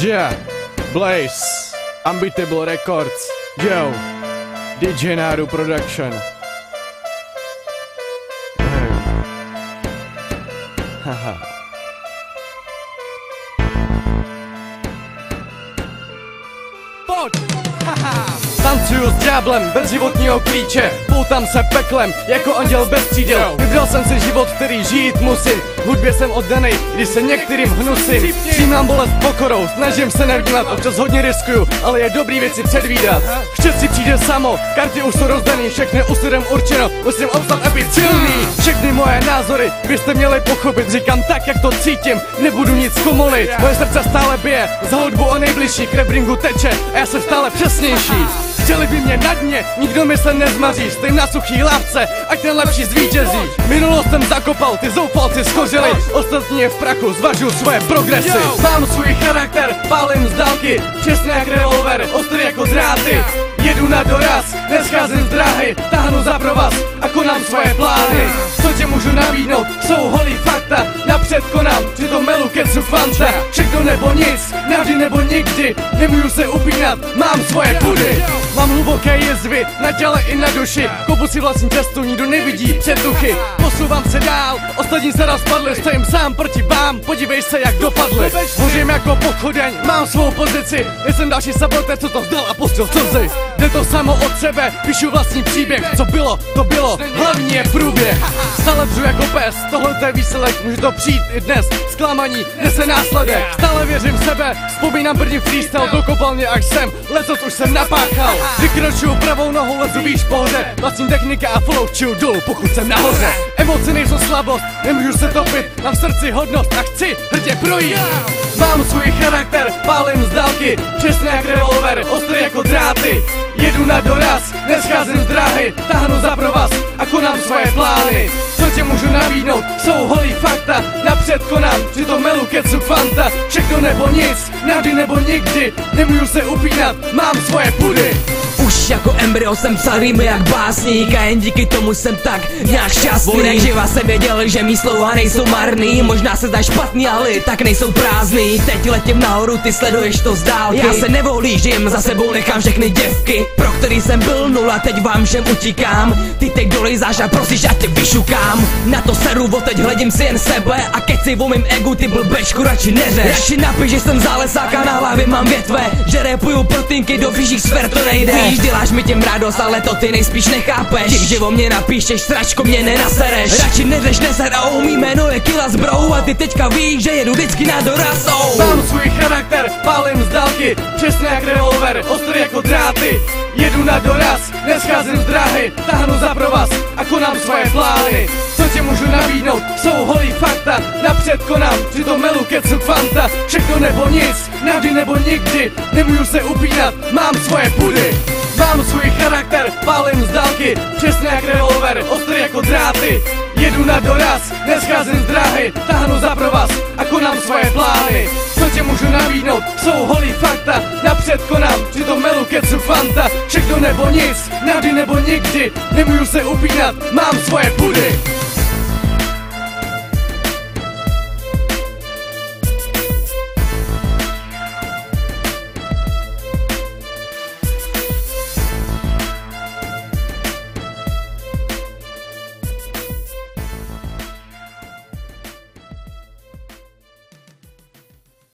Yeah, Blaze, Unbeatable Records, yo, DJ Naru Production. Haha. Pojď! Haha. Tancuju s ďáblem bez životního klíče Poutám se peklem jako anděl bez křídel Vybral jsem si život, který žít musím hudbě jsem oddanej, když se některým hnusím. Přijímám bolest pokorou, snažím se nevnímat Občas hodně riskuju, ale je dobrý věci předvídat. Štěstí přijde samo, karty už jsou rozdaný Všechny usudem určeno, musím obstat a být silný. Všechny moje názory byste měli pochopit Říkám tak, jak to cítím, nebudu nic komolit Moje srdce stále bije, za hudbu a nejbližší Krev ringu teče a já jsem stále přesnější Chtěli by mě na dně, nikdo mi se nezmaří Stejím na suchý lávce, ať ten lepší zvítězí. Minulost jsem zakopal, ty zoufalci schořili Ostatní je v prachu, zvažuju svoje progresy. Mám svůj charakter, pálím z dálky Přesně jak revolver, ostrý jako dráty. Jedu na doraz, nescházím z dráhy Táhnu za provaz a konám svoje plány. Co tě můžu nabídnout, Všechno nebo nic, navždy nebo nikdy. Nemůžu se upínat, mám svoje pudy. Mám hluboké jezvy na těle i na duši. Kopu si vlastní cestu, nikdo nevidí před duchy Posouvám se dál, ostatní se rozpadli Stojím sám proti vám, podívej se jak dopadli Hořím jako pochodeň, mám svou pozici. Nejsem další sabotér, co to vzdal a pustil slzy. Jde to samo od sebe, píšu vlastní příběh. Co bylo, to bylo, hlavní je průběh. Stále jako pes, tohle je výsledek Může to přijít i dnes, zklamaní nese následek Stále věřím v sebe, vzpomínám první freestyle Dokopal mě až sem, letos už jsem napáchal. Vykročuju pravou nohou, lezu výš pohoře Vlastní technika a flow čiju dolů, pokud jsem nahoře. Emoce nejsou slabost, nemůžu se topit Mám v srdci hodnost a chci hrdě projít. Mám svůj charakter, pálím z dálky Přesně jak revolver, ostrý jako dráty. Jedu na doraz, nescházím z dráhy Táhnu za provaz a konám svoje plány Tě můžu nabídnout, jsou holý fakta. Napřed konám, přitom melu kecu fanta Všechno nebo nic, navždy nebo nikdy Nemůžu se upínat, mám svoje pudy Už jako embryo jsem psal rýmy jak básník. A jen díky tomu jsem tak nějak šťastný. Jak živa jsem věděl, že mý slova nejsou marný. Možná se zdá špatný, ale tak nejsou prázdný. Teď letím nahoru, ty sleduješ to z dálky. Já se nevolížím, za sebou nechám všechny děvky. Pro který jsem byl nula, teď vám všem utíkám. Ty teď dolejzáš a prosíš, já tě vyšukám Na to seru, od teď hledím si jen sebe. A keci o mým egu, ty blbečku radši neřeš. Radši napiš, že jsem zálesák a na hlavě mám větve. Že repuju protínky do vyšších sfér, to nejde. Víš, děláš mi těm radost, ale to ty nejspíš nechápeš. Tím, že o mě napíšeš, sračko mě nenasereš. Radši neřeš neser a mý jméno je Killa Zbrou A ty teďka víš, že jedu vždycky na dorazou. Mám svůj charakter, pálím z dálky Přesně jak revolver, ostrý jako dráty. Jedu na doraz, nescházím z dráhy Táhnu za provaz a konám svoje plány. Co tě můžu nabídnout, jsou holý fakta Napřed konám, přitom melu kecu fanta Všechno nebo nic, navždy nebo nikdy Nemůžu se upínat, mám svoje pudy Mám svůj charakter, pálím z dálky Přesně jak revolver, ostrý jako dráty. Jedu na doraz, nescházím z dráhy Táhnu za provaz a konám svoje plány. Co tě můžu nabídnout, jsou holý fakta Napřed konám, přitom melu kecu fanta. Všechno nebo nic, navždy nebo nikdy Nemůžu se upínat, mám svoje pudy